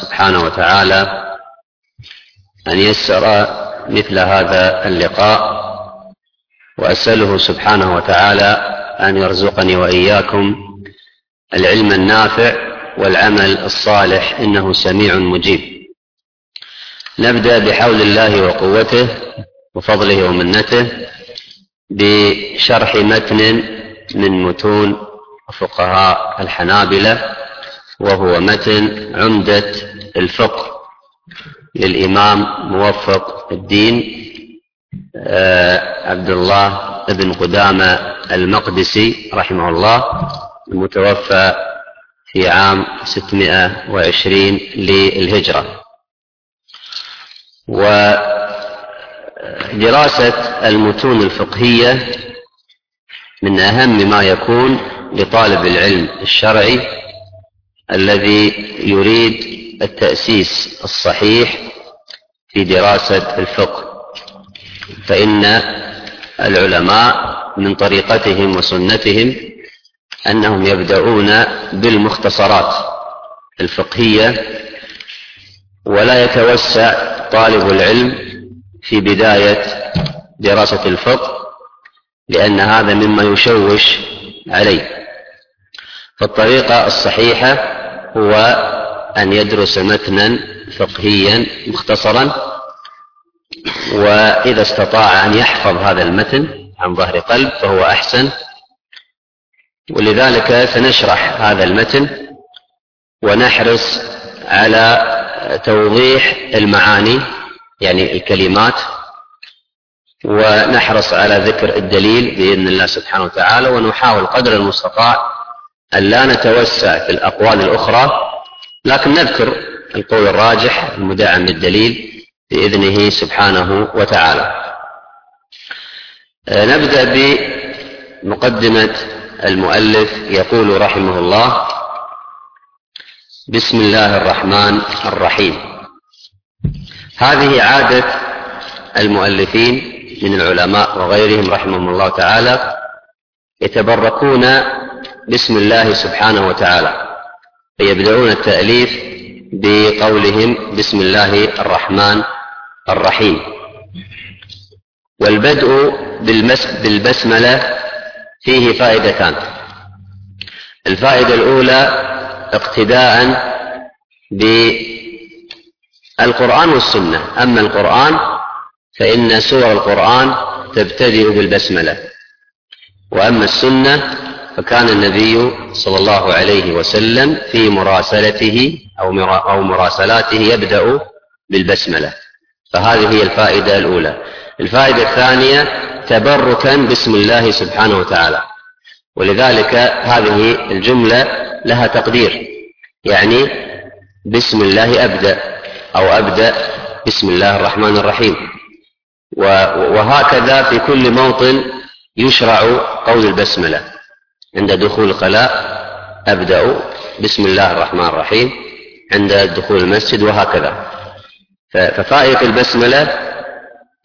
سبحانه وتعالى أن يسر مثل هذا اللقاء وأسأله سبحانه وتعالى أن يرزقني وإياكم العلم النافع والعمل الصالح إنه سميع مجيب. نبدأ بحول الله وقوته وفضله ومنته بشرح متن من متون فقهاء الحنابلة وهو متن عمدة الفقه للإمام موفق الدين آه، عبد الله بن قدامة المقدسي رحمه الله المتوفى في عام 620 للهجرة. ودراسة المتون الفقهية من أهم ما يكون لطالب العلم الشرعي الذي يريد التأسيس الصحيح في دراسة الفقه فإن العلماء من طريقتهم وسنتهم أنهم يبدأون بالمختصرات الفقهية ولا يتوسع طالب العلم في بداية دراسة الفقه لأن هذا مما يشوش عليه. فالطريقة الصحيحة هو أن يدرس متنا فقهيا مختصرا وإذا استطاع أن يحفظ هذا المتن عن ظهر قلب فهو أحسن. ولذلك سنشرح هذا المتن ونحرص على توضيح المعاني يعني الكلمات ونحرص على ذكر الدليل بإذن الله سبحانه وتعالى ونحاول قدر المستطاع أن لا نتوسع في الأقوال الأخرى. لكن نذكر القول الراجح المدعم بالدليل بإذنه سبحانه وتعالى. آه، نبدأ بمقدمة المؤلف يقول رحمه الله بسم الله الرحمن الرحيم. هذه عادة المؤلفين من العلماء وغيرهم رحمهم الله تعالى يتبركون باسم الله سبحانه وتعالى. فيبدأون التأليف بقولهم بسم الله الرحمن الرحيم. والبدء بالبسملة فيه فائدتان. الفائدة الأولى اقتداء بالقرآن والسنة. أما القرآن فإن سور القرآن تبتدئ بالبسملة. وأما السنة فكان النبي صلى الله عليه وسلم في مراسلته أو أو مراسلاته يبدأ بالبسملة. فهذه هي الفائدة الأولى. الفائدة الثانية تبركا باسم الله سبحانه وتعالى. ولذلك هذه الجملة لها تقدير. يعني بسم الله أبدأ أو أبدأ بسم الله الرحمن الرحيم. وهكذا في كل موطن يشرع قول البسملة. عند دخول الخلاء أبدأ بسم الله الرحمن الرحيم. عند دخول المسجد وهكذا. ففائدة البسملة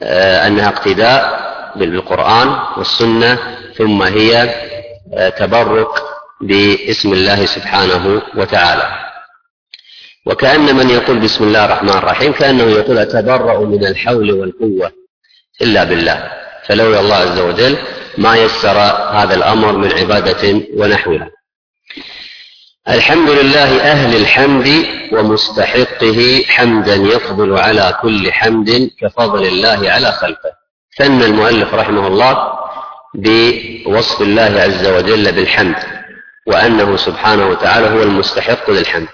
آه، أنها اقتداء بالقرآن والسنة ثم هي آه، تبرك باسم الله سبحانه وتعالى. وكأن من يقول بسم الله الرحمن الرحيم كأنه يقول أتبرأ من الحول والقوة إلا بالله. فلولا الله عز وجل ما يسر هذا الأمر من عبادة ونحوها. الحمد لله أهل الحمد ومستحقه حمدا يفضل على كل حمد كفضل الله على خلقه. ثنى المؤلف رحمه الله بوصف الله عز وجل بالحمد وأنه سبحانه وتعالى هو المستحق للحمد.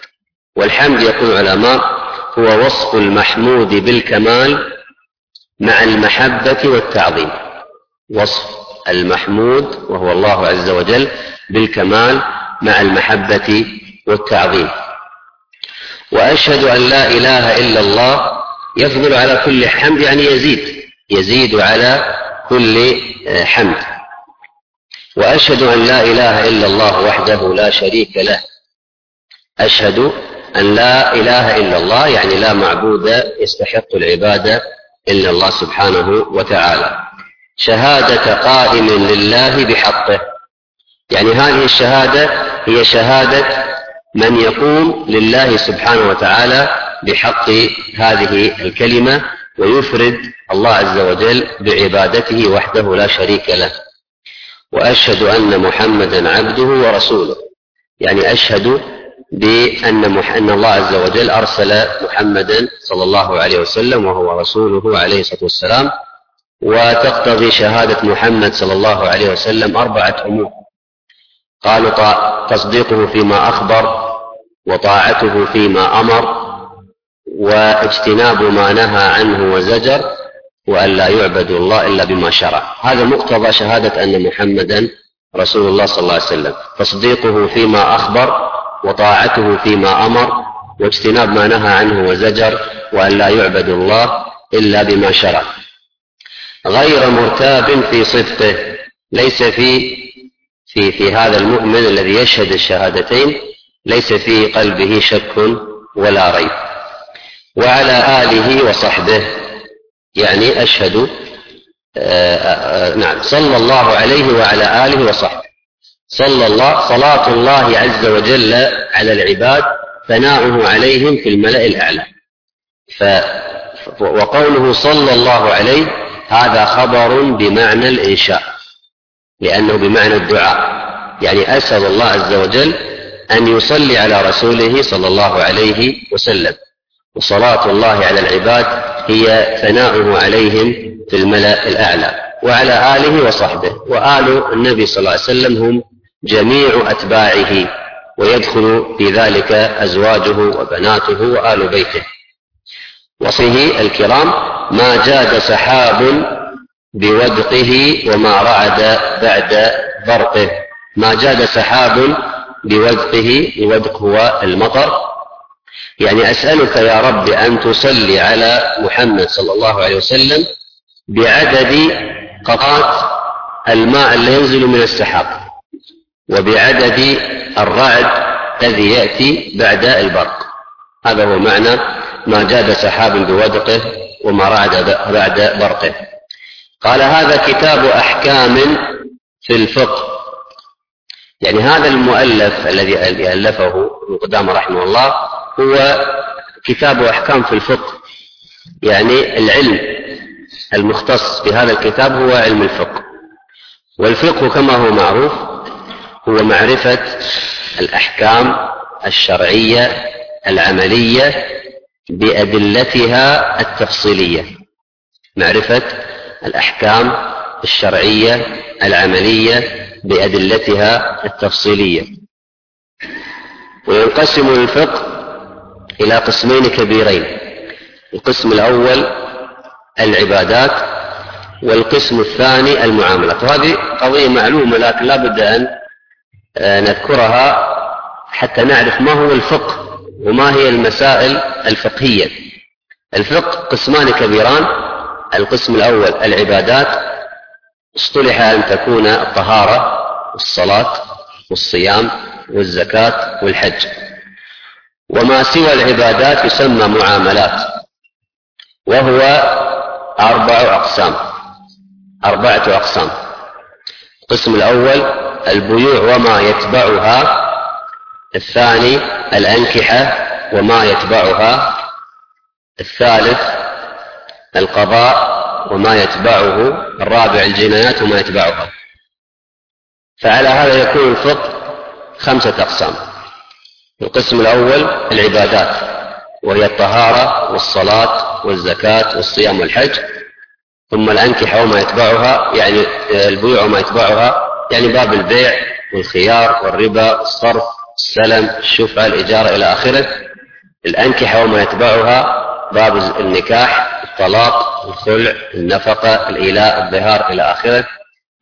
والحمد يقول العلماء هو وصف المحمود بالكمال مع المحبة والتعظيم. وصف المحمود وهو الله عز وجل بالكمال مع المحبة والتعظيم. وأشهد أن لا إله إلا الله يفضل على كل حمد يعني يزيد يزيد على كل حمد. وأشهد أن لا إله إلا الله وحده لا شريك له. أشهد أن لا إله إلا الله يعني لا معبود يستحق العبادة إلا الله سبحانه وتعالى. شهادة قائم لله بحقه. يعني هذه الشهادة هي شهادة من يقوم لله سبحانه وتعالى بحق هذه الكلمة ويفرد الله عز وجل بعبادته وحده لا شريك له. وأشهد أن محمدا عبده ورسوله. يعني أشهد بأن أن الله عز وجل أرسل محمدا صلى الله عليه وسلم وهو رسوله عليه الصلاة والسلام وتقتضي شهادة محمد صلى الله عليه وسلم أربعة أمور. قالوا تصديقه فيما أخبر وطاعته فيما أمر واجتناب ما نهى عنه وزجر وأن لا يعبد الله إلا بما شرع. هذا مقتضى شهادة أن محمدا رسول الله صلى الله عليه وسلم. تصديقه فيما أخبر وطاعته فيما أمر واجتناب ما نهى عنه وزجر وأن لا يعبد الله إلا بما شرع. غير مرتاب في صدقه. ليس في في في هذا المؤمن الذي يشهد الشهادتين ليس في قلبه شك ولا ريب. وعلى آله وصحبه يعني أشهد آه، آه، نعم صلى الله عليه وعلى آله وصحبه. صلى الله صلاة الله عز وجل على العباد ثناؤه عليهم في الملأ الأعلى. ف وقوله صلى الله عليه هذا خبر بمعنى الإنشاء لأنه بمعنى الدعاء. يعني أسأل الله عز وجل أن يصلي على رسوله صلى الله عليه وسلم. وصلاة الله على العباد هي ثناؤه عليهم في الملأ الأعلى وعلى آله وصحبه. وآل النبي صلى الله عليه وسلم هم جميع أتباعه ويدخل في ذلك أزواجه وبناته وآل بيته. وصفه الكرام ما جاد سحاب بودقه وما رعد بعد برقه. ما جاد سحاب بودقه الودق هو المطر. يعني أسألك يا رب أن تصلي على محمد صلى الله عليه وسلم بعدد قطرات الماء اللي ينزل من السحاب وبعدد الرعد الذي يأتي بعد البرق. هذا هو معنى ما جاد سحاب بودقه وما رعد بعد برقه. قال هذا كتاب أحكام في الفقه. يعني هذا المؤلف الذي ألفه ابن قدامة رحمه الله هو كتاب أحكام في الفقه. يعني العلم المختص بهذا الكتاب هو علم الفقه. والفقه كما هو معروف هو معرفة الأحكام الشرعية العملية بأدلتها التفصيلية معرفة الأحكام الشرعية العملية بأدلتها التفصيلية. وينقسم الفقه إلى قسمين كبيرين القسم الأول العبادات والقسم الثاني المعاملات. وهذه قضية معلومة لكن لا بد أن آه، نذكرها حتى نعرف ما هو الفقه وما هي المسائل الفقهية. الفقه قسمان كبيران. القسم الأول العبادات. اصطلح أن تكون الطهارة والصلاة والصيام والزكاة والحج. وما سوى العبادات يسمى معاملات. وهو أربع أقسام. أربعة أقسام. القسم الأول البيوع وما يتبعها الثاني الأنكحة وما يتبعها. الثالث القضاء وما يتبعه. الرابع الجنايات وما يتبعها. فعلى هذا يكون الفقه خمسة أقسام. القسم الأول العبادات وهي الطهارة والصلاة والزكاة والصيام والحج. ثم الأنكحة وما يتبعها يعني البيوع وما يتبعها يعني باب البيع والخيار والربا والصرف السلم الشفعة الإجارة إلى آخره. الأنكحة وما يتبعها باب النكاح الطلاق الخلع النفقة الإيلاء الظهار إلى آخره.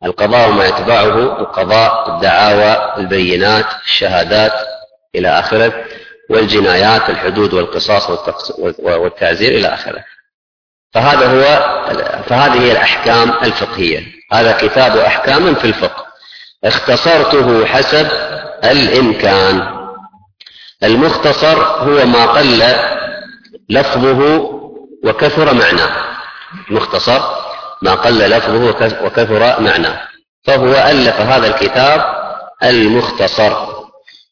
القضاء وما يتبعه القضاء الدعاوى البينات الشهادات إلى آخره. والجنايات الحدود والقصاص والتعزير إلى آخره. فهذا هو فهذه هي الأحكام الفقهية. هذا كتاب أحكام في الفقه. اختصرته حسب الإمكان. المختصر هو ما قل لفظه وكثر معناه. مختصر ما قل لفظه وكثر معناه. فهو ألف هذا الكتاب المختصر.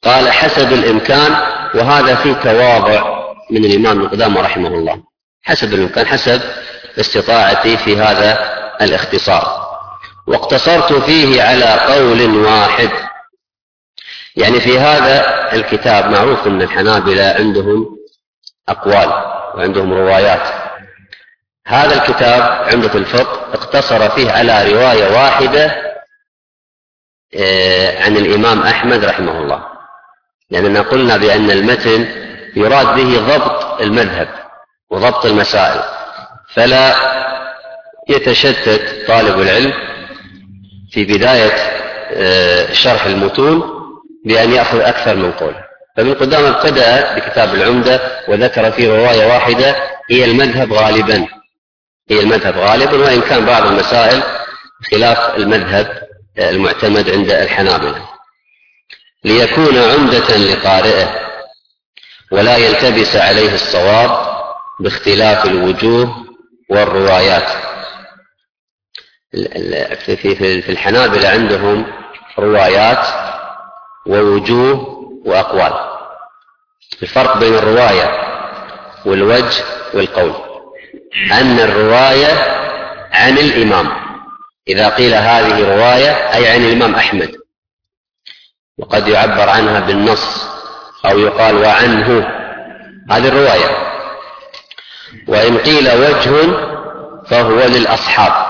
قال حسب الإمكان وهذا في تواضع من الإمام القدامى رحمه الله. حسب الإمكان حسب استطاعتي في هذا الاختصار. واقتصرت فيه على قول واحد. يعني في هذا الكتاب معروف أن الحنابلة عندهم أقوال وعندهم روايات. هذا الكتاب عمدة الفقه اقتصر فيه على رواية واحدة آه، عن الإمام أحمد رحمه الله. لأننا قلنا بأن المتن يراد به ضبط المذهب وضبط المسائل. فلا يتشتت طالب العلم في بداية آه، شرح المتون بأن يأخذ أكثر من قول. فابن قدامة ابتدأ بكتاب العمدة وذكر فيه رواية واحدة هي المذهب غالبا. هي المذهب غالبا وإن كان بعض المسائل خلاف المذهب المعتمد عند الحنابلة. ليكون عمدة لقارئه ولا يلتبس عليه الصواب باختلاف الوجوه والروايات. في الحنابلة عندهم روايات ووجوه وأقوال. الفرق بين الرواية والوجه والقول. أن الرواية عن الإمام. إذا قيل هذه رواية أي عن الإمام أحمد. وقد يعبر عنها بالنص أو يقال وعنه. هذه الرواية. وإن قيل وجه فهو للأصحاب.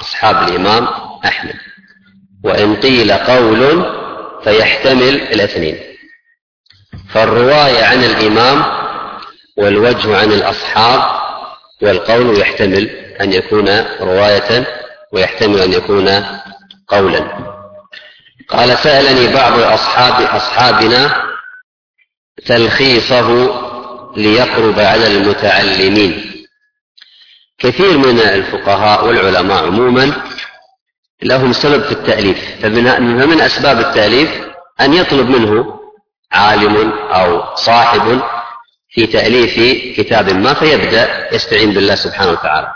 أصحاب الإمام أحمد. وإن قيل قول فيحتمل الاثنين. فالرواية عن الإمام والوجه عن الأصحاب والقول يحتمل أن يكون رواية ويحتمل أن يكون قولا. قال سألني بعض أصحاب أصحابنا تلخيصه ليقرب على المتعلمين. كثير من الفقهاء والعلماء عموما لهم سبب في التأليف فمن أسباب التأليف أن يطلب منه عالم أو صاحب في تأليف كتاب ما فيبدأ يستعين بالله سبحانه وتعالى.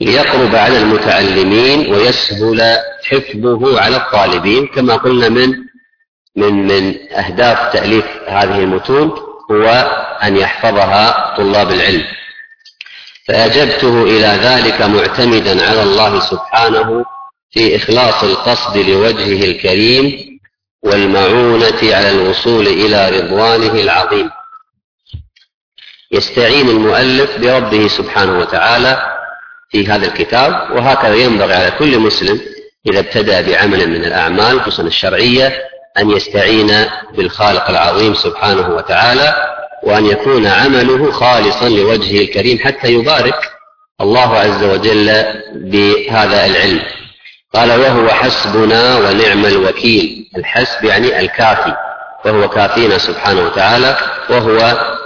ليقرب على المتعلمين ويسهل حفظه على الطالبين كما قلنا من من من أهداف تأليف هذه المتون هو أن يحفظها طلاب العلم. فأجبته إلى ذلك معتمدا على الله سبحانه في إخلاص القصد لوجهه الكريم والمعونة على الوصول إلى رضوانه العظيم. يستعين المؤلف بربه سبحانه وتعالى في هذا الكتاب وهكذا ينبغي على كل مسلم إذا ابتدأ بعمل من الأعمال خصوصا الشرعية أن يستعين بالخالق العظيم سبحانه وتعالى وأن يكون عمله خالصا لوجهه الكريم حتى يبارك الله عز وجل بهذا العلم. قال وهو حسبنا ونعم الوكيل. الحسب يعني الكافي وهو كافينا سبحانه وتعالى وهو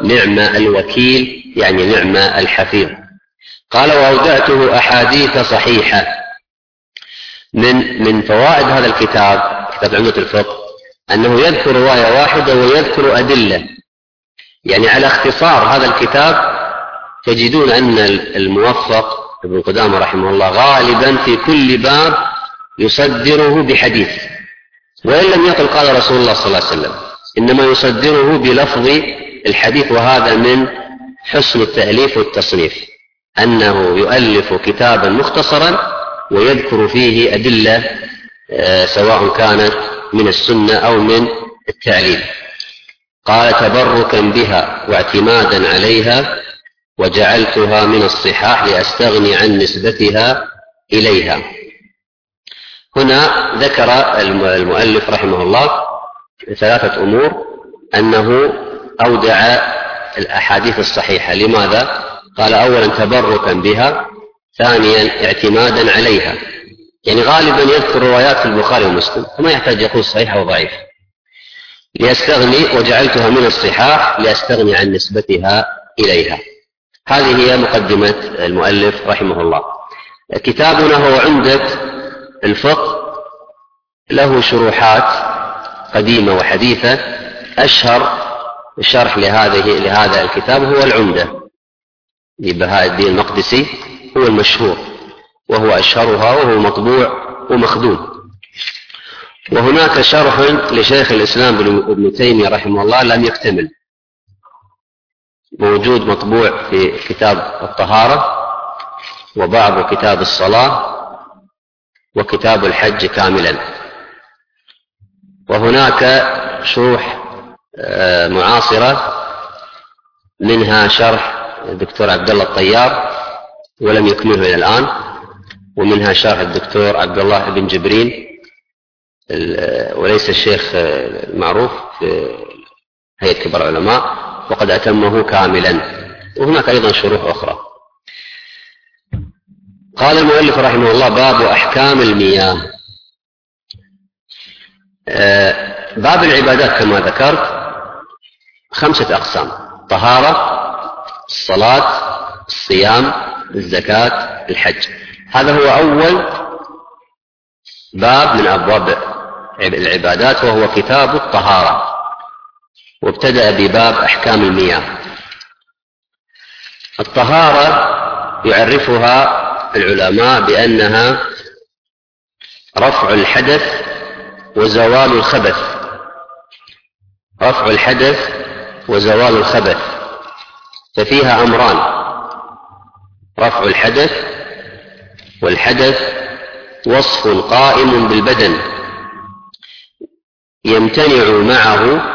نعم الوكيل يعني نعم الحفيظ. قال وأودعته أحاديث صحيحة. من من فوائد هذا الكتاب كتاب عمدة الفقه أنه يذكر رواية واحدة ويذكر أدلة. يعني على اختصار هذا الكتاب تجدون أن الموفق ابن قدامة رحمه الله غالبا في كل باب يصدره بحديث. وإن لم يقل قال رسول الله صلى الله عليه وسلم إنما يصدره بلفظ الحديث وهذا من حسن التأليف والتصنيف أنه يؤلف كتابا مختصرا ويذكر فيه أدلة آه، سواء كانت من السنة أو من التعليم قال تبركا بها واعتمادا عليها وجعلتها من الصحاح لأستغني عن نسبتها إليها. هنا ذكر المؤلف رحمه الله ثلاثة أمور أنه أودع الأحاديث الصحيحة. لماذا؟ قال أولا تبركا بها ثانيا اعتمادا عليها. يعني غالبا يذكر روايات في البخاري ومسلم فما يحتاج يقول صحيح أو ضعيف ليستغني وجعلتها من الصحاح ليستغني عن نسبتها إليها. هذه هي مقدمة المؤلف رحمه الله. كتابنا هو عمدة الفقه له شروحات قديمة وحديثة. أشهر شرح لهذه لهذا الكتاب هو العمدة لبهاء الدين المقدسي هو المشهور وهو أشهرها وهو مطبوع ومخدوم. وهناك شرح لشيخ الإسلام ابن تيمية رحمه الله لم يكتمل. موجود مطبوع في كتاب الطهارة وبعض كتاب الصلاة وكتاب الحج كاملا. وهناك شروح آه، معاصرة منها شرح الدكتور عبد الله الطيار ولم يكمله إلى الآن ومنها شرح الدكتور عبد الله بن جبرين وليس الشيخ المعروف في هيئة كبار العلماء وقد أتمه كاملا. وهناك أيضا شروح أخرى. قال المؤلف رحمه الله باب أحكام المياه. آه، باب العبادات كما ذكرت خمسة أقسام طهارة الصلاة الصيام الزكاة الحج. هذا هو أول باب من أبواب العبادات وهو كتاب الطهارة وابتدأ بباب أحكام المياه. الطهارة يعرفها العلماء بأنها رفع الحدث وزوال الخبث. رفع الحدث وزوال الخبث. ففيها أمران. رفع الحدث والحدث وصف قائم بالبدن. يمتنع معه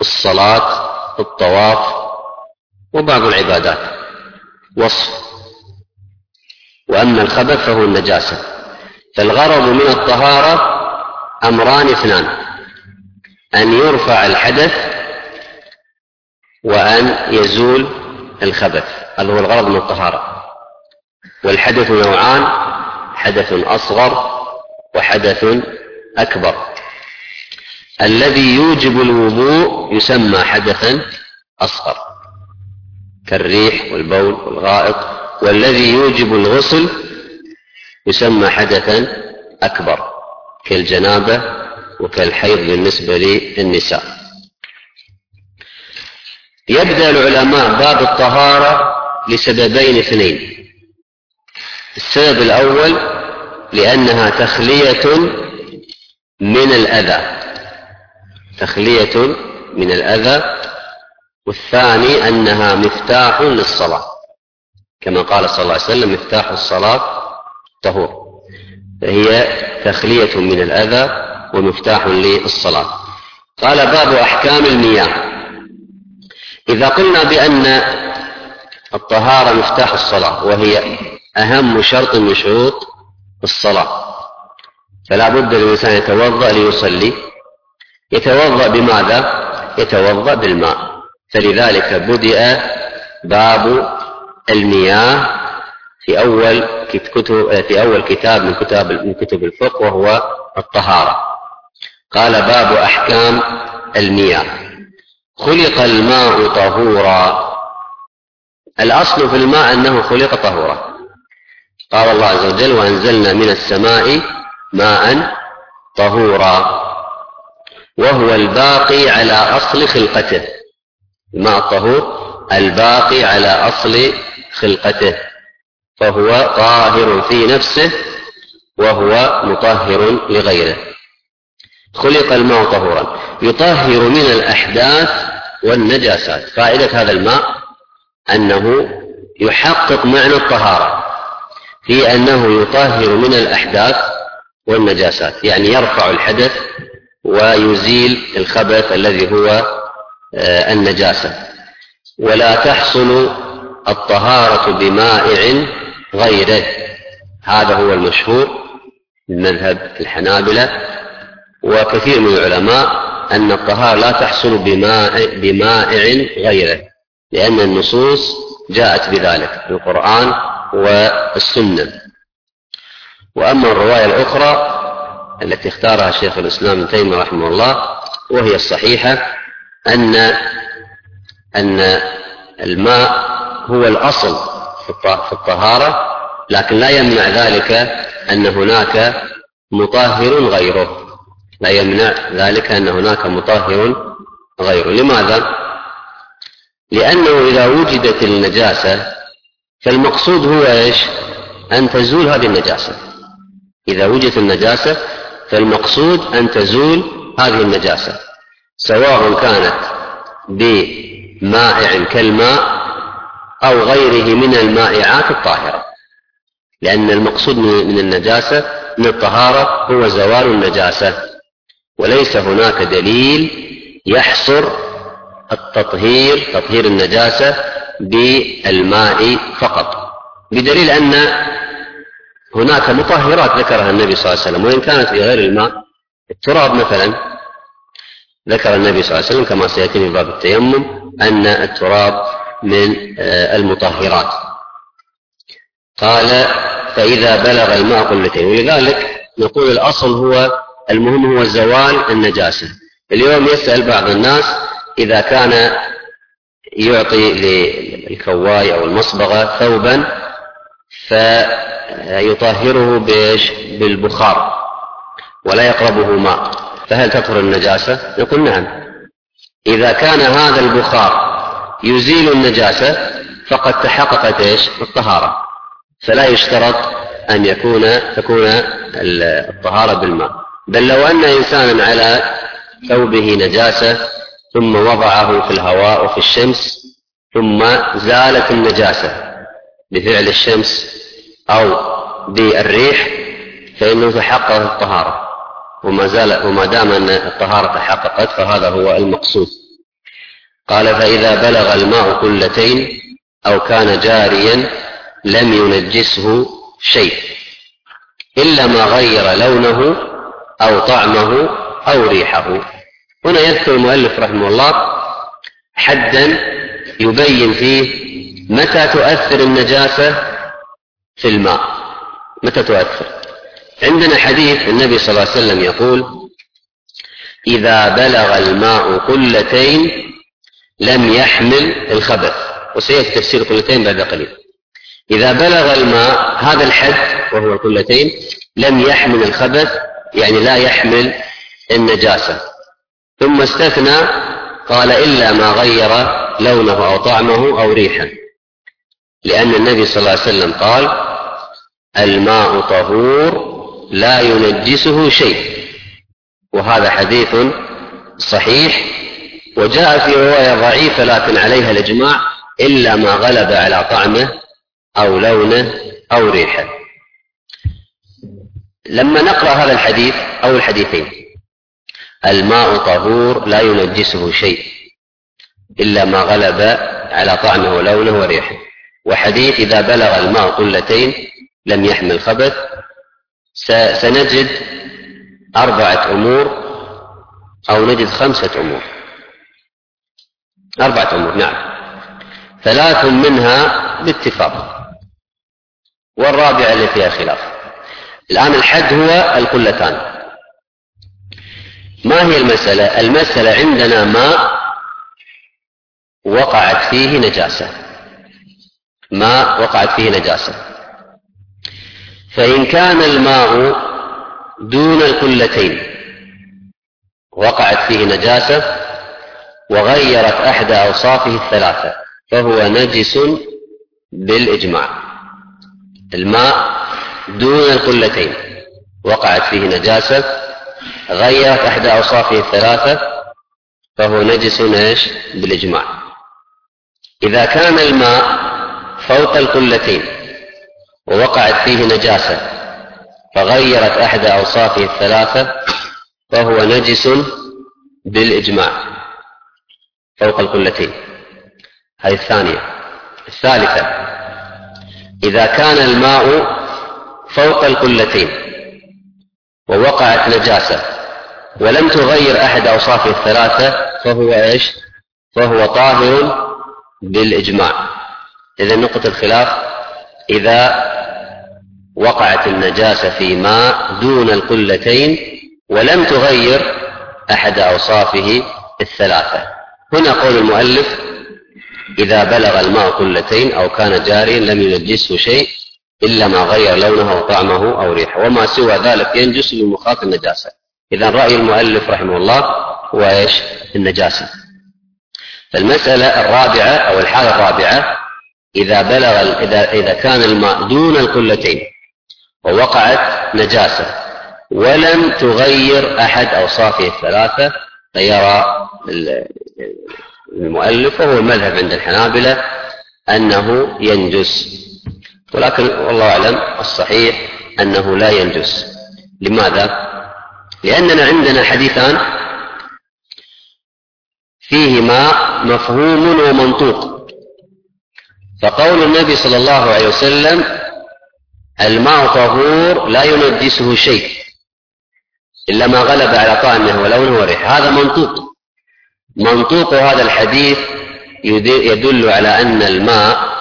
الصلاة الطواف وبعض العبادات. وصف. وأما الخبث فهو النجاسة. فالغرض من الطهارة أمران اثنان أن يرفع الحدث وأن يزول الخبث هذا هو الغرض من الطهارة. والحدث نوعان حدث أصغر وحدث أكبر. الذي يوجب الوضوء يسمى حدثا أصغر كالريح والبول والغائط والذي يوجب الغسل يسمى حدثا أكبر كالجنابة وكالحيض بالنسبة للنساء. يبدأ العلماء باب الطهارة لسببين اثنين. السبب الأول لأنها تخلية من الأذى. تخلية من الأذى. والثاني أنها مفتاح للصلاة. كما قال صلى الله عليه وسلم مفتاح الصلاة طهور. فهي تخلية من الأذى ومفتاح للصلاة. قال باب أحكام المياه. إذا قلنا بأن الطهارة مفتاح الصلاة وهي أهم شرط من شروط الصلاة فلا بد للإنسان يتوضأ ليصلي. يتوضأ بماذا؟ يتوضأ بالماء. فلذلك بدأ باب المياه في أول كتب في أول كتاب من كتاب من كتب الفقه وهو الطهارة. قال باب أحكام المياه. خلق الماء طهورا. الأصل في الماء أنه خلق طهورا. قال الله عز وجل وأنزلنا من السماء ماء طهورا. وهو الباقي على أصل خلقته. الماء الطهور الباقي على أصل خلقته فهو طاهر في نفسه وهو مطهر لغيره. خلق الماء طهورا. يطهر من الأحداث والنجاسات. فائدة هذا الماء أنه يحقق معنى الطهارة في أنه يطهر من الأحداث والنجاسات يعني يرفع الحدث ويزيل الخبث الذي هو آه، النجاسة. ولا تحصل الطهارة بمائع غيره. هذا هو المشهور من مذهب الحنابلة وكثير من العلماء أن الطهارة لا تحصل بماء بمائع غيره لأن النصوص جاءت بذلك في القرآن والسنة. وأما الرواية الأخرى التي اختارها شيخ الإسلام ابن تيمية رحمه الله وهي الصحيحة أن أن الماء هو الأصل في الطهارة لكن لا يمنع ذلك أن هناك مطهر غيره لا يمنع ذلك أن هناك مطهر غيره لماذا؟ لأنه إذا وجدت النجاسة فالمقصود هو إيش؟ أن تزول هذه النجاسة إذا وجدت النجاسة فالمقصود أن تزول هذه النجاسة سواء كانت بمائع كالماء أو غيره من المائعات الطاهرة. لأن المقصود من النجاسة من الطهارة هو زوال النجاسة. وليس هناك دليل يحصر التطهير تطهير النجاسة بالماء فقط. بدليل أن هناك مطهرات ذكرها النبي صلى الله عليه وسلم وإن كانت في غير الماء التراب مثلا ذكر النبي صلى الله عليه وسلم كما سيأتي في باب التيمم أن التراب من آه، المطهرات قال فإذا بلغ الماء قلتين ولذلك نقول الأصل هو المهم هو زوال النجاسة اليوم يسأل بعض الناس إذا كان يعطي للكواي أو المصبغة ثوبا فيطهره؟ بالبخار ولا يقربه ماء فهل تطهر النجاسة؟ نقول نعم إذا كان هذا البخار يزيل النجاسة فقد تحققت إيش؟ الطهارة. فلا يشترط أن يكون تكون الطهارة بالماء. بل لو أن إنسانا على ثوبه نجاسة ثم وضعه في الهواء وفي الشمس ثم زالت النجاسة بفعل الشمس أو بالريح فإنه تحقق الطهارة. وما زال وما دام أن الطهارة تحققت فهذا هو المقصود. قال فإذا بلغ الماء قلتين أو كان جاريا لم ينجسه شيء إلا ما غير لونه أو طعمه أو ريحه. هنا يذكر المؤلف رحمه الله حدا يبين فيه متى تؤثر النجاسة في الماء. متى تؤثر؟ عندنا حديث النبي صلى الله عليه وسلم يقول إذا بلغ الماء قلتين لم يحمل الخبث. وسيأتي تفسير قلتين بعد قليل. إذا بلغ الماء هذا الحد وهو القلتين لم يحمل الخبث يعني لا يحمل النجاسة. ثم استثنى قال إلا ما غير لونه أو طعمه أو ريحه. لأن النبي صلى الله عليه وسلم قال الماء طهور لا ينجسه شيء. وهذا حديث صحيح وجاء في رواية ضعيفة لكن عليها الإجماع إلا ما غلب على طعمه أو لونه أو ريحه. لما نقرأ هذا الحديث أو الحديثين الماء طهور لا ينجسه شيء إلا ما غلب على طعمه ولونه وريحه. وحديث إذا بلغ الماء قلتين لم يحمل خبث سنجد أربعة أمور أو نجد خمسة أمور. أربعة أمور نعم. ثلاث منها باتفاق والرابعة اللي فيها خلاف. الآن الحد هو القلتان. ما هي المسألة؟ المسألة عندنا ماء وقعت فيه نجاسة. ماء وقعت فيه نجاسة. فإن كان الماء دون القلتين وقعت فيه نجاسة وغيرت أحد أوصافه الثلاثة فهو نجس بالإجماع. الماء دون القلتين وقعت فيه نجاسة غيرت أحد أوصافه الثلاثة فهو نجس إيش؟ بالإجماع. إذا كان الماء فوق القلتين ووقعت فيه نجاسة فغيرت أحد أوصافه الثلاثة فهو نجس بالإجماع. فوق القلتين. هذه الثانية. الثالثة. إذا كان الماء فوق القلتين ووقعت نجاسة ولم تغير أحد أوصافه الثلاثة فهو إيش؟ فهو طاهر بالإجماع إذا نقطة الخلاف إذا وقعت النجاسة في ماء دون القلتين ولم تغير أحد أوصافه الثلاثة. هنا قول المؤلف إذا بلغ الماء قلتين أو كان جاريا لم ينجسه شيء إلا ما غير لونه وطعمه أو ريحه وما سوى ذلك ينجس بمخاط النجاسة. إذا رأي المؤلف رحمه الله هو إيش؟ النجاسة. فالمسألة الرابعة أو الحالة الرابعة إذا بلغ إذا إذا كان الماء دون القلتين ووقعت نجاسة ولم تغير أحد أوصافه الثلاثة فيرى المؤلف وهو المذهب عند الحنابلة أنه ينجس. ولكن والله أعلم الصحيح أنه لا ينجس. لماذا؟ لأننا عندنا حديثان فيهما مفهوم ومنطوق. فقول النبي صلى الله عليه وسلم الماء طهور لا ينجسه شيء. إلا ما غلب على طعمه ولونه وريحه. هذا منطوق. منطوق هذا الحديث يدل على أن الماء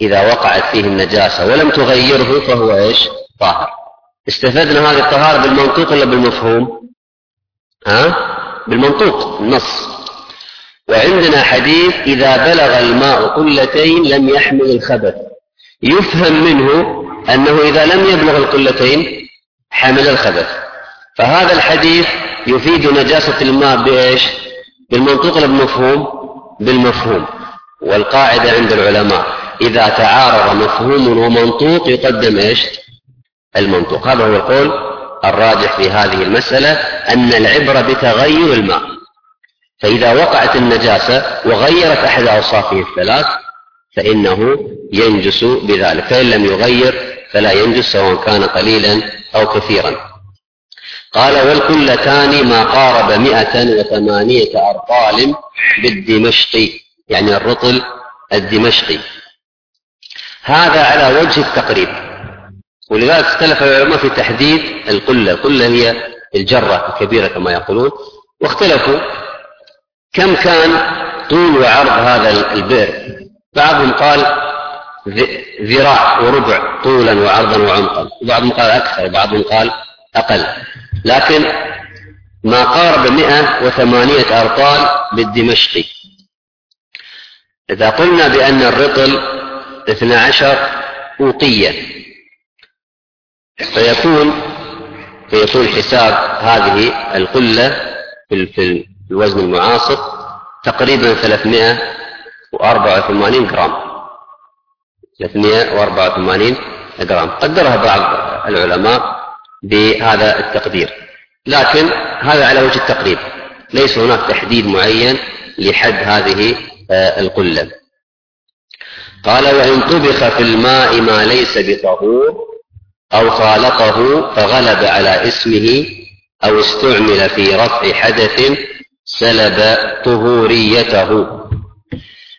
إذا وقعت فيه النجاسة ولم تغيره فهو إيش؟ طاهر. استفدنا هذه الطهارة بالمنطوق ولا بالمفهوم؟ ها؟ بالمنطوق النص. وعندنا حديث إذا بلغ الماء قلتين لم يحمل الخبث. يفهم منه أنه إذا لم يبلغ القلتين حمل الخبث. فهذا الحديث يفيد نجاسة الماء بإيش؟ بالمنطوق ولا بالمفهوم؟ بالمفهوم. والقاعدة عند العلماء. إذا تعارض مفهوم ومنطوق يقدم إيش؟ المنطوق. هذا هو القول الراجح في هذه المسألة أن العبرة بتغير الماء. فإذا وقعت النجاسة وغيرت أحد أوصافه الثلاث فإنه ينجس بذلك. فإن لم يغير فلا ينجس سواء كان قليلا أو كثيرا. قال والكلتان ما قارب مئة وثمانية أرطال بالدمشقي يعني الرطل الدمشقي. هذا على وجه التقريب. ولذلك اختلف العلماء في تحديد القلة. القلة هي الجرة الكبيرة كما يقولون. واختلفوا. كم كان طول وعرض هذا البئر؟ بعضهم قال ذراع وربع طولا وعرضا وعمقا. وبعضهم قال أكثر وبعضهم قال أقل. لكن ما قارب مئة وثمانية أرطال بالدمشقي إذا قلنا بأن الرطل اثنى عشر أوقية فيكون فيكون حساب هذه القلة في الوزن المعاصر تقريبا 384 جرام. 384 جرام. قدرها بعض العلماء بهذا التقدير. لكن هذا على وجه التقريب. ليس هناك تحديد معين لحد هذه آه، القلة. قال وإن طبخ في الماء ما ليس بطهور أو خالطه فغلب على اسمه أو استعمل في رفع حدث سلب طهوريته.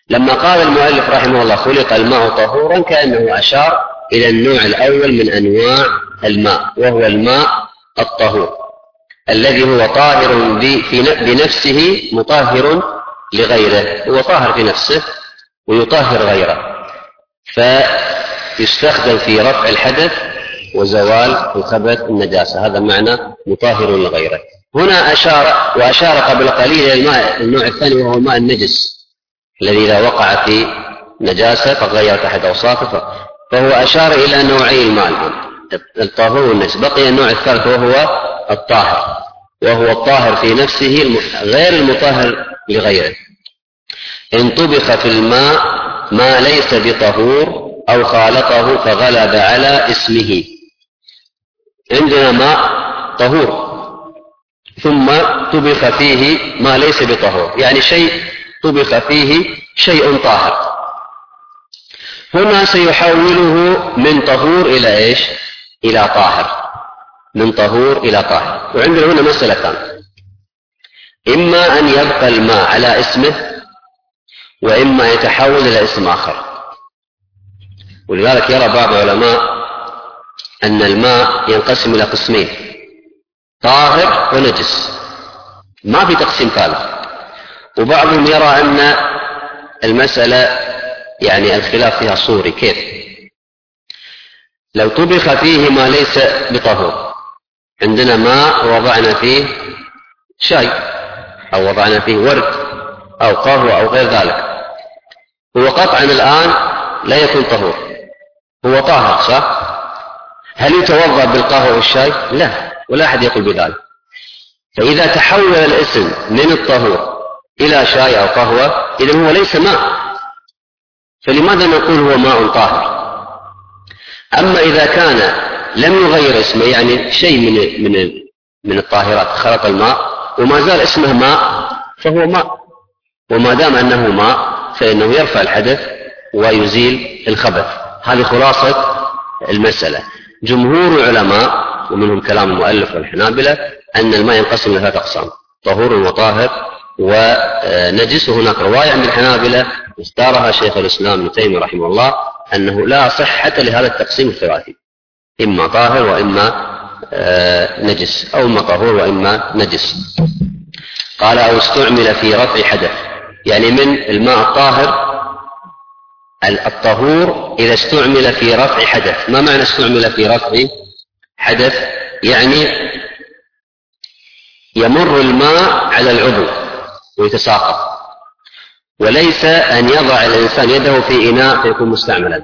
لما قال المؤلف رحمه الله خلق الماء طهورا كأنه أشار إلى النوع الأول من أنواع الماء وهو الماء الطهور الذي هو طاهر بنفسه مطهر لغيره هو طاهر في نفسه ويطهر غيره. فيستخدم في رفع الحدث وزوال الخبث النجاسة هذا معنى مطهر لغيره. هنا أشار وأشار قبل قليل إلى الماء النوع الثاني وهو الماء النجس الذي إذا وقع في نجاسة فغيرت أحد أوصافه فهو أشار إلى نوعي الماء الطاهر والنجس بقي النوع الثالث وهو الطاهر وهو الطاهر في نفسه غير المطهر لغيره. إن طبخ في الماء ما ليس بطهور أو خالطه فغلب على اسمه. عندنا ماء طهور ثم طبخ فيه ما ليس بطهور. يعني شيء طبخ فيه شيء طاهر. هنا سيحوله من طهور إلى إيش؟ إلى طاهر. من طهور إلى طاهر. وعندنا هنا مسألتان إما أن يبقى الماء على اسمه وإما يتحول إلى اسم آخر. ولذلك يرى بعض العلماء أن الماء ينقسم إلى قسمين طاهر ونجس. ما في تقسيم ثالث. وبعضهم يرى أن المسألة يعني الخلاف فيها صوري. كيف؟ لو طبخ فيه ما ليس بطهور. عندنا ماء وضعنا فيه شاي أو وضعنا فيه ورد أو قهوة أو غير ذلك. هو قطعا الآن لا يكون طهور. هو طاهر صح؟ هل يتوضأ بالقهوة والشاي؟ لا ولا أحد يقول بذلك. فإذا تحول الاسم من الطهور إلى شاي أو قهوة إذا هو ليس ماء. فلماذا نقول هو ماء طاهر؟ أما إذا كان لم يغير اسمه يعني شيء من من من الطاهرات خلط الماء وما زال اسمه ماء فهو ماء. وما دام أنه ماء فإنه يرفع الحدث ويزيل الخبث. هذه خلاصة المسألة. جمهور العلماء ومنهم كلام المؤلف والحنابلة أن الماء ينقسم إلى ثلاث أقسام طهور وطاهر ونجس وهناك رواية عند الحنابلة اختارها شيخ الإسلام ابن تيمية رحمه الله أنه لا صحة لهذا التقسيم الثلاثي. إما طاهر وإما آه، نجس أو اما طهور وإما نجس. قال أو استعمل في رفع حدث. يعني من الماء الطاهر الطهور إذا استعمل في رفع حدث. ما معنى استعمل في رفع حدث؟ يعني يمر الماء على العضو ويتساقط. وليس أن يضع الإنسان يده في إناء فيكون مستعملا.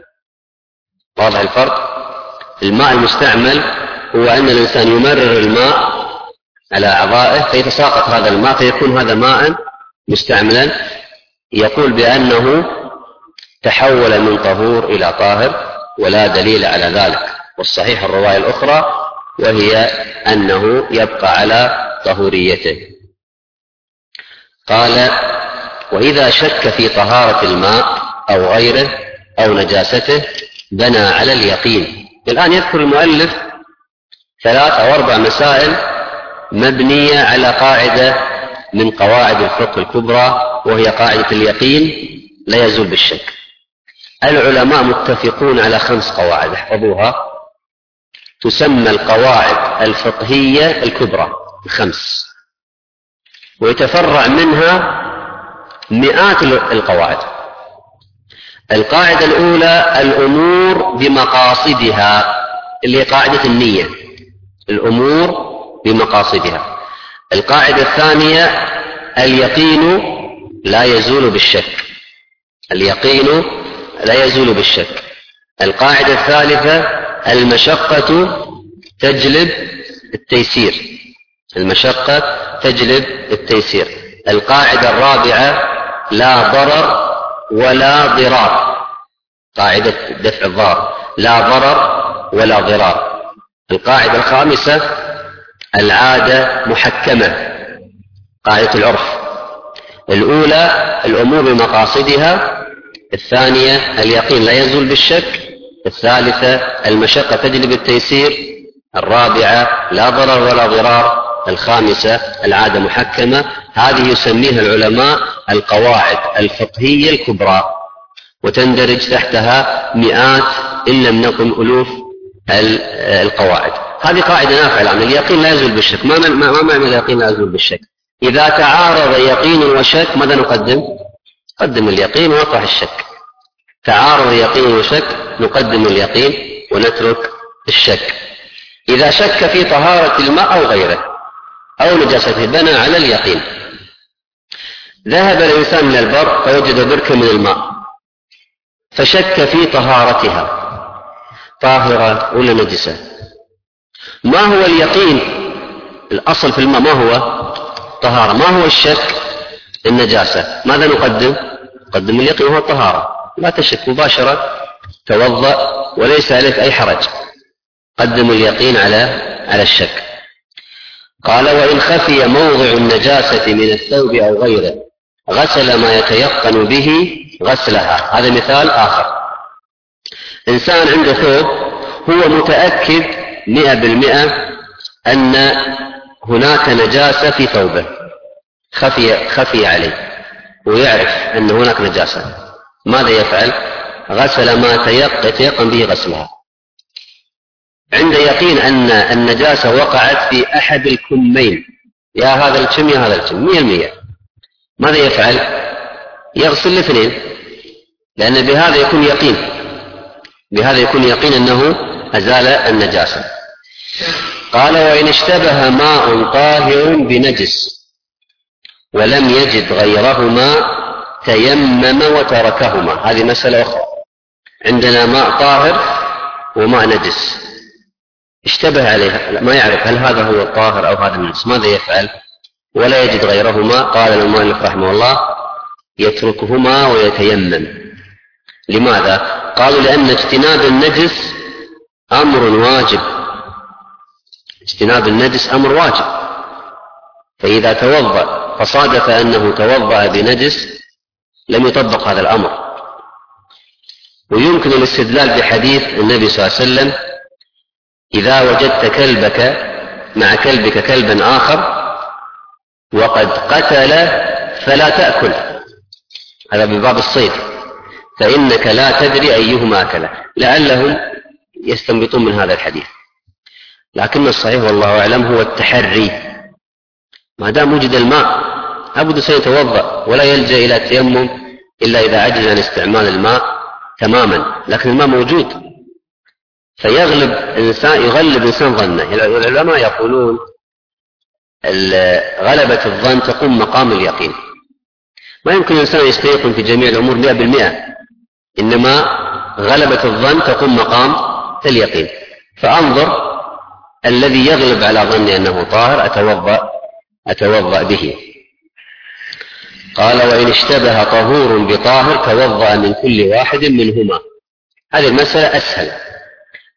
واضح الفرق؟ الماء المستعمل هو أن الإنسان يمرر الماء على أعضائه فيتساقط هذا الماء فيكون هذا ماء مستعملا. يقول بأنه تحول من طهور إلى طاهر ولا دليل على ذلك. والصحيح الرواية الأخرى وهي أنه يبقى على طهوريته. قال وإذا شك في طهارة الماء أو غيره أو نجاسته بنى على اليقين. الآن يذكر المؤلف ثلاث أو أربع مسائل مبنية على قاعدة من قواعد الفقه الكبرى وهي قاعدة اليقين لا يزول بالشك. العلماء متفقون على خمس قواعد احفظوها. تسمى القواعد الفقهية الكبرى الخمس. ويتفرع منها مئات القواعد. القاعدة الأولى الأمور بمقاصدها اللي هي قاعدة النية. الأمور بمقاصدها. القاعدة الثانية اليقين لا يزول بالشك. اليقين لا يزول بالشك. القاعدة الثالثة المشقة تجلب التيسير. المشقة تجلب التيسير. القاعدة الرابعة لا ضرر ولا ضرار. قاعدة دفع الضار لا ضرر ولا ضرار. القاعدة الخامسة العادة محكمة. قاعدة العرف. الأولى الأمور بمقاصدها. الثانية اليقين لا يزول بالشك. الثالثة المشقة تجلب التيسير الرابعة لا ضرر ولا ضرار. الخامسة العادة محكمة. هذه يسميها العلماء القواعد الفقهية الكبرى وتندرج تحتها مئات إن لم نقل ألوف القواعد. هذه قاعدة نافعة الآن اليقين لا يزول بالشك. ما معنى اليقين لا يزول بالشك؟ إذا تعارض يقين وشك ماذا نقدم؟ قدم اليقين ونطرح الشك. تعارض يقين وشك نقدم اليقين ونترك الشك. إذا شك في طهارة الماء أو غيره أو نجاسته بنى على اليقين. ذهب الإنسان من البر فوجد بركة من الماء فشك في طهارتها. طاهرة ولا نجسة؟ ما هو اليقين؟ الأصل في الماء ما هو؟ طهارة. ما هو الشك؟ النجاسة. ماذا نقدم؟ نقدم اليقين وهو الطهارة. لا تشك مباشرة توضأ وليس عليك أي حرج. قدم اليقين على على الشك. قال وإن خفي موضع النجاسة من الثوب أو غيره غسل ما يتيقن به غسلها. هذا مثال آخر. إنسان عنده ثوب هو متأكد مئة بالمئة أن هناك نجاسة في ثوبه. خفي خفي عليه. ويعرف أن هناك نجاسة. ماذا يفعل؟ غسل ما تيقن به غسلها. عند يقين أن النجاسة وقعت في أحد الكمين. يا هذا الكم يا هذا الكم. مية المية ماذا يفعل؟ يغسل الاثنين لأن بهذا يكون يقين. بهذا يكون يقين أنه أزال النجاسة. قال وإن اشتبه ماء طاهر بنجس ولم يجد غيرهما تيمم وتركهما. هذه مسألة أخرى. عندنا ماء طاهر وماء نجس. اشتبه عليه ما يعرف هل هذا هو الطاهر أو هذا النجس ماذا يفعل؟ ولا يجد غيرهما قال المؤلف رحمه الله يتركهما ويتيمم. لماذا؟ قالوا لأن اجتناب النجس أمر واجب. اجتناب النجس أمر واجب. فإذا توضأ فصادف أنه توضأ بنجس لم يطبق هذا الأمر. ويمكن الاستدلال بحديث النبي صلى الله عليه وسلم إذا وجدت كلبك مع كلبك كلبا آخر وقد قتل فلا تأكل. هذا بباب الصيد فإنك لا تدري أيهما أكله لعلهم يستنبطون من هذا الحديث. لكن الصحيح والله أعلم هو التحري. ما دام وجد الماء لابد سيتوضأ ولا يلجأ إلى التيمم إلا إذا عجز عن استعمال الماء تماما. لكن الماء موجود. فيغلب إنسان يغلب إنسان ظنه. العلماء يقولون غلبة الظن تقوم مقام اليقين. ما يمكن الإنسان يستيقن في جميع الأمور مئة بالمئة. إنما غلبة الظن تقوم مقام اليقين. فأنظر الذي يغلب على ظني أنه طاهر أتوضأ أتوضأ به. قال وإن اشتبه طهور بطاهر توضأ من كل واحد منهما. هذه المسألة أسهل.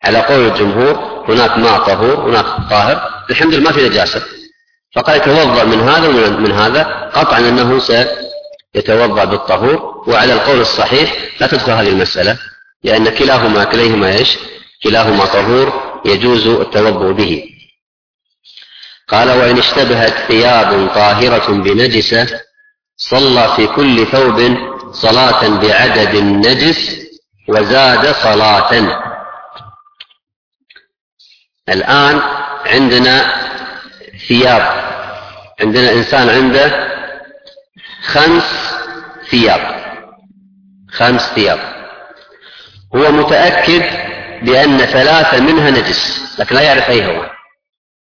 على قول الجمهور هناك ماء طهور هناك طاهر. الحمد لله ما في نجاسة. فقال يتوضأ من هذا ومن هذا قطعا أنه سيتوضأ بالطهور. وعلى القول الصحيح لا تدخل هذه المسألة لأن كلاهما كليهما إيش؟ كلاهما طهور يجوز التوضؤ به. قال وإن اشتبهت ثياب طاهرة بنجسة صلى في كل ثوب صلاة بعدد النجس وزاد صلاة. الآن عندنا ثياب. عندنا إنسان عنده خمس ثياب. خمس ثياب. هو متأكد بأن ثلاثة منها نجس لكن لا يعرف أي هو.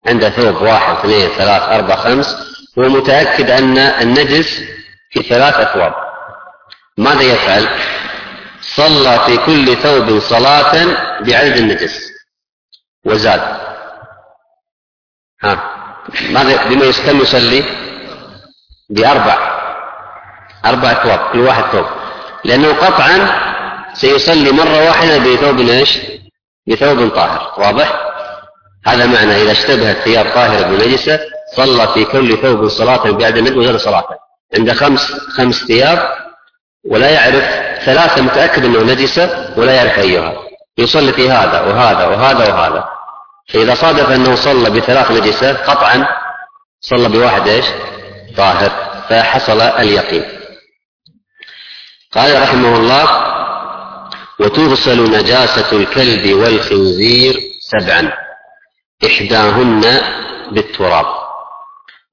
عنده ثوب واحد اثنين ثلاث أربع خمس. هو متأكد أن النجس في ثلاث أثواب. ماذا يفعل؟ صلى في كل ثوب صلاة بعدد النجس. وزاد. ها. بما يستم يصلي بأربع أربع ثواب كل واحد ثوب لأنه قطعا سيصلي مرة واحدة بثوب إيش؟ بثوب طاهر واضح؟ هذا معنى إذا اشتبهت ثياب طاهرة بنجسة صلى في كل ثوب صلاة بعد النجم وزاد صلاة عنده خمس خمس ثياب ولا يعرف ثلاثة متأكد أنه نجسة ولا يعرف أيها يصلي في هذا وهذا وهذا وهذا فإذا صادف أنه صلى بثلاث نجسات قطعا صلى بواحد إيش؟ طاهر فحصل اليقين. قال رحمه الله وتغسل نجاسة الكلب والخنزير سبعا إحداهن بالتراب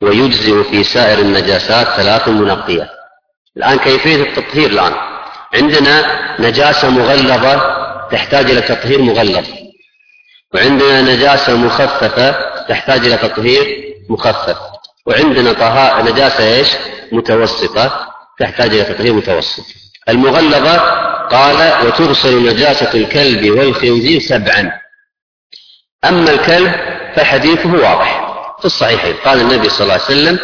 ويجزئ في سائر النجاسات ثلاث منقية. الآن كيفية التطهير الآن؟ عندنا نجاسة مغلظة تحتاج إلى تطهير مغلظ. وعندنا نجاسة مخففة تحتاج إلى تطهير مخفف. وعندنا طهاء نجاسة إيش؟ متوسطة تحتاج إلى تطهير متوسط. المغلظة قال وتغسل نجاسة الكلب والخنزير سبعا أما الكلب فحديثه واضح في الصحيحين. قال النبي صلى الله عليه وسلم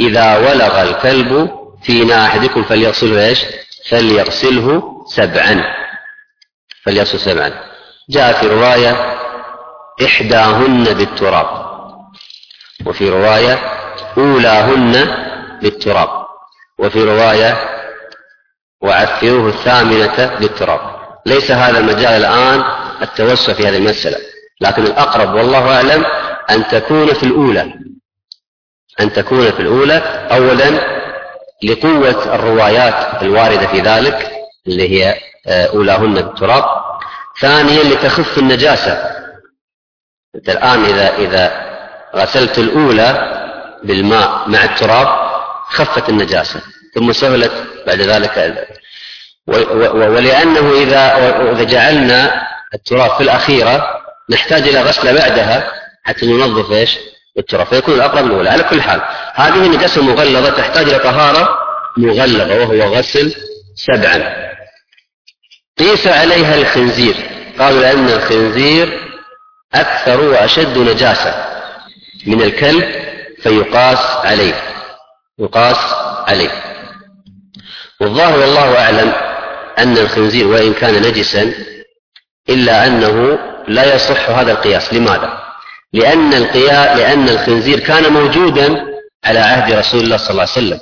إذا ولغ الكلب في إناء أحدكم فليغسله إيش؟ فليغسله سبعا فليغسل سبعا. جاء في رواية إحداهن بالتراب. وفي رواية أولاهن بالتراب. وفي رواية وعفروه الثامنة بالتراب. ليس هذا المجال الآن التوسع في هذه المسألة. لكن الأقرب والله أعلم أن تكون في الأولى. أن تكون في الأولى أولا لقوة الروايات الواردة في ذلك اللي هي آه، أولاهن بالتراب. ثانيا لتخف النجاسة. أنت الآن إذا إذا غسلت الأولى بالماء مع التراب خفت النجاسة ثم سهلت بعد ذلك ولأنه إذا إذا جعلنا التراب في الأخيرة نحتاج إلى غسلة بعدها حتى ننظف إيش؟ التراب فيكون الأقرب الأولى على كل حال هذه النجاسة المغلظة تحتاج إلى طهارة مغلظة وهو غسل سبعا. قيس عليها الخنزير. قالوا لأن الخنزير أكثر وأشد نجاسة من الكلب فيقاس عليه يقاس عليه. والظاهر والله أعلم أن الخنزير وإن كان نجسا إلا أنه لا يصح هذا القياس. لماذا؟ لأن القيا لأن الخنزير كان موجودا على عهد رسول الله صلى الله عليه وسلم.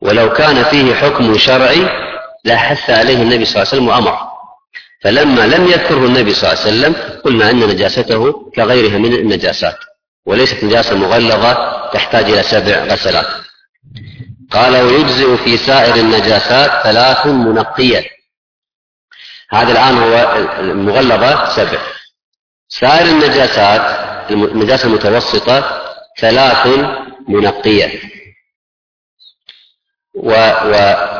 ولو كان فيه حكم شرعي لحث عليه النبي صلى الله عليه وسلم وأمر فلما لم يذكره النبي صلى الله عليه وسلم قلنا أن نجاسته كغيرها من النجاسات وليست نجاسة مغلظة تحتاج إلى سبع غسلات. قال ويجزئ في سائر النجاسات ثلاث منقية. هذا الآن هو المغلظة سبع. سائر النجاسات النجاسة المتوسطة ثلاث منقية. والتعليل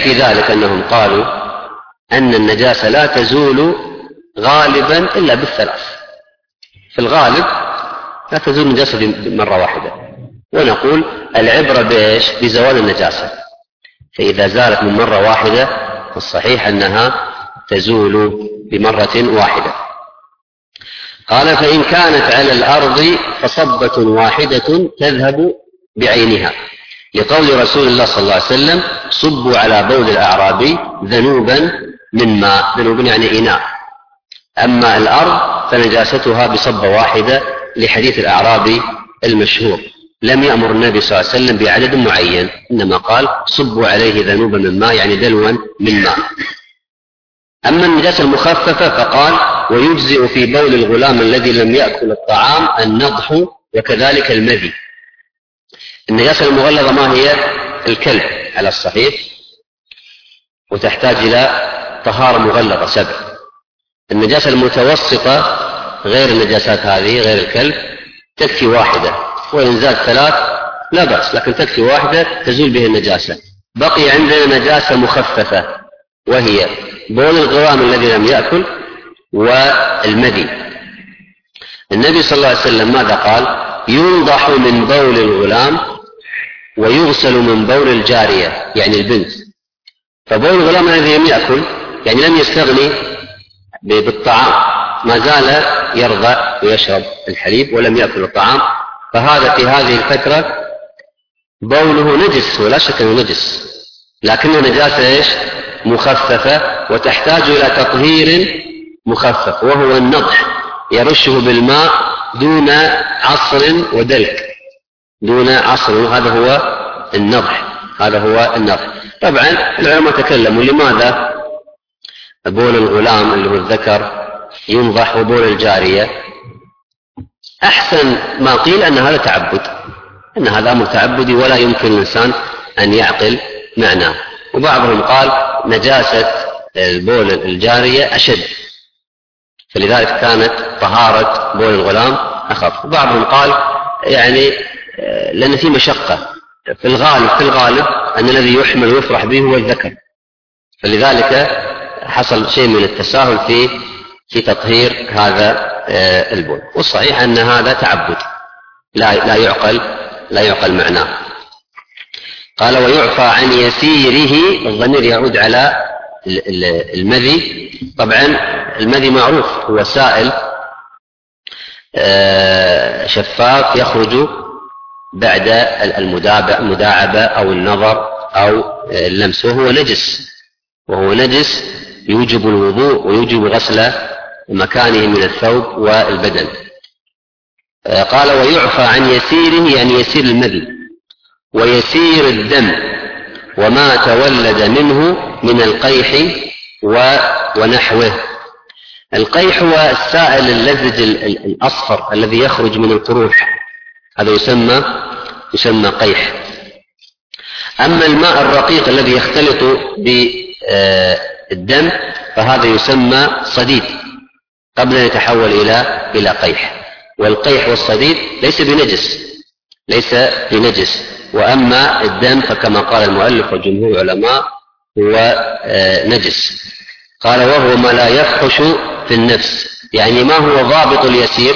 في ذلك أنهم قالوا أن النجاسة لا تزول غالبا إلا بالثلاث. في الغالب لا تزول النجاسة مرة واحدة. ونقول العبرة بإيش؟ بزوال النجاسة. فإذا زالت من مرة واحدة فالصحيح أنها تزول بمرة واحدة. قال فإن كانت على الأرض فصبة واحدة تذهب بعينها. لقول رسول الله صلى الله عليه وسلم صبوا على بول الأعرابي ذنوبا من ماء ذنوب يعني إناء. أما الأرض فنجاستها بصبة واحدة لحديث الأعرابي المشهور. لم يأمر النبي صلى الله عليه وسلم بعدد معين إنما قال صبوا عليه ذنوبا من ماء يعني دلوا من ماء. أما النجاسة المخففة فقال ويجزئ في بول الغلام الذي لم يأكل الطعام النضح وكذلك المذي. النجاسة المغلظة ما هي؟ الكلب على الصحيح وتحتاج إلى طهارة مغلظة سبع. النجاسة المتوسطة غير النجاسات هذه غير الكلب تكفي واحدة. وإن زاد ثلاث لا بأس لكن تكفي واحدة تزول به النجاسة. بقي عندنا نجاسة مخففة وهي بول الغرام الذي لم يأكل والمدي. النبي صلى الله عليه وسلم ماذا قال؟ ينضح من بول الغلام ويغسل من بول الجارية يعني البنت. فبول الغلام الذي لم يأكل يعني لم يستغني بالطعام ما زال يرضع ويشرب الحليب ولم يأكل الطعام. فهذا في هذه الفترة بوله نجس ولا شك أنه نجس لكنه نجاسة إيش؟ مخففة وتحتاج إلى تطهير مخفف وهو النضح يرشه بالماء دون عصر ودلك دون عصر. وهذا هو النضح هذا هو النضح. طبعا العلماء تكلموا لماذا؟ بول الغلام اللي هو الذكر ينضح وبول الجارية. أحسن ما قيل أن هذا تعبد أن هذا أمر تعبدي ولا يمكن الإنسان أن يعقل معناه. وبعضهم قال نجاسة البول الجارية أشد فلذلك كانت طهارة بول الغلام أخف. وبعضهم قال يعني لأن في مشقة. في الغالب في الغالب أن الذي يحمل ويفرح به هو الذكر. فلذلك حصل شيء من التساهل في في تطهير هذا آه، البول. والصحيح أن هذا تعبد. لا لا يعقل لا يعقل معناه. قال ويعفى عن يسيره. الضمير يعود على المذي. طبعا المذي معروف هو سائل آه، شفاف يخرج بعد المداعبة أو النظر أو اللمس. وهو نجس. وهو نجس يوجب الوضوء ويوجب غسل مكانه من الثوب والبدن. آه، قال ويعفى عن يسيره يعني يسير المذي ويسير الدم وما تولد منه من القيح ونحوه. القيح هو السائل اللزج الأصفر الذي يخرج من القروح. هذا يسمى يسمى قيح. أما الماء الرقيق الذي يختلط بالدم فهذا يسمى صديد قبل أن يتحول إلى إلى قيح. والقيح والصديد ليس بنجس ليس بنجس. وأما الدم فكما قال المؤلف وجمهور العلماء هو آه، نجس. قال وهو ما لا يفحش في النفس يعني ما هو ضابط اليسير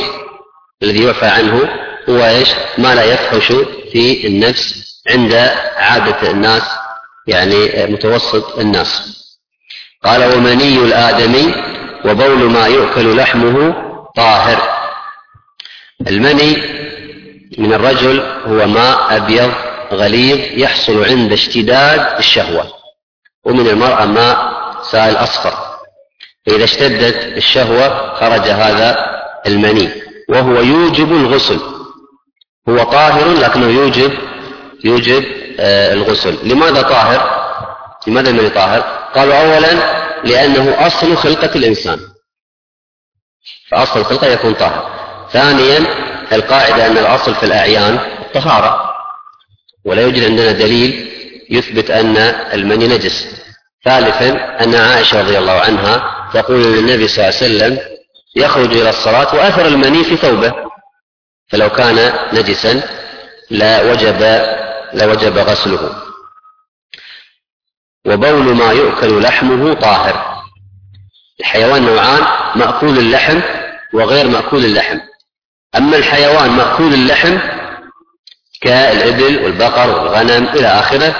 الذي يعفى عنه هو إيش؟ ما لا يفحش في النفس عند عادة الناس يعني متوسط الناس. قال ومني الآدمي وبول ما يؤكل لحمه طاهر. المني من الرجل هو ماء أبيض غليظ يحصل عند اشتداد الشهوة ومن المرأة ماء سائل أصفر. فإذا اشتدت الشهوة خرج هذا المني وهو يوجب الغسل. هو طاهر لكنه يوجب يوجب آه، الغسل. لماذا طاهر؟ لماذا المني طاهر؟ قالوا أولا لأنه أصل خلقة الإنسان. فأصل الخلقة يكون طاهر ثانيا القاعدة أن الأصل في الأعيان الطهارة ولا يوجد عندنا دليل يثبت أن المني نجس. ثالثا أن عائشة رضي الله عنها تقول للنبي صلى الله عليه وسلم يخرج إلى الصلاة وأثر المني في ثوبه. فلو كان نجسا لوجب لوجب غسله. وبول ما يؤكل لحمه طاهر. الحيوان نوعان مأكول اللحم وغير مأكول اللحم. أما الحيوان مأكول اللحم كالإبل والبقر والغنم إلى آخره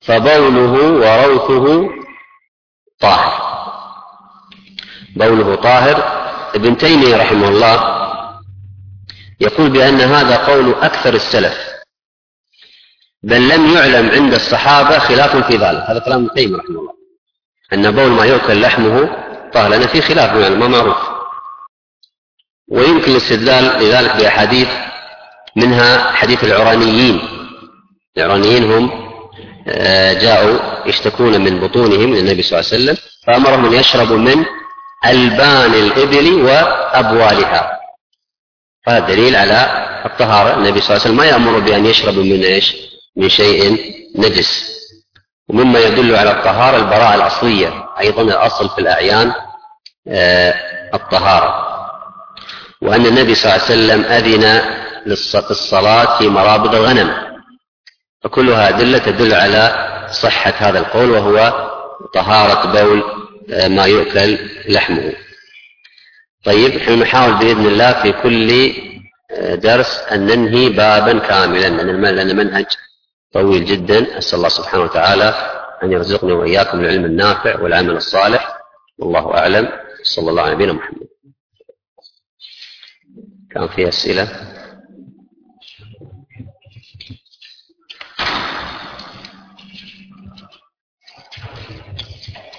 فبوله وروثه طاهر. بوله طاهر. ابن تيمية رحمه الله يقول بأن هذا قول أكثر السلف. بل لم يعلم عند الصحابة خلاف في ذلك. هذا كلام تيمية رحمه الله. أن بول ما يؤكل لحمه طاهر لأن في خلاف يعني ما معروف. ويمكن الاستدلال لذلك بأحاديث منها حديث العرانيين. العرانيين هم آه، جاءوا يشتكون من بطونهم للنبي صلى الله عليه وسلم فأمرهم أن يشربوا من ألبان الإبل وأبوالها. هذا دليل على الطهارة. النبي صلى الله عليه وسلم ما يأمر بأن يشربوا من إيش؟ من شيء نجس. ومما يدل على الطهارة البراءة الأصلية أيضا الأصل في الأعيان آه، الطهارة. وأن النبي صلى الله عليه وسلم أذن للصلاة في مرابض الغنم. فكلها أدلة تدل على صحة هذا القول وهو طهارة بول آه، ما يؤكل لحمه. طيب نحن نحاول بإذن الله في كل آه، درس أن ننهي بابا كاملا لأن المنهج طويل جدا. أسأل الله سبحانه وتعالى أن يرزقني وإياكم العلم النافع والعمل الصالح. والله أعلم. صلى الله على نبينا محمد. كان في أسئلة؟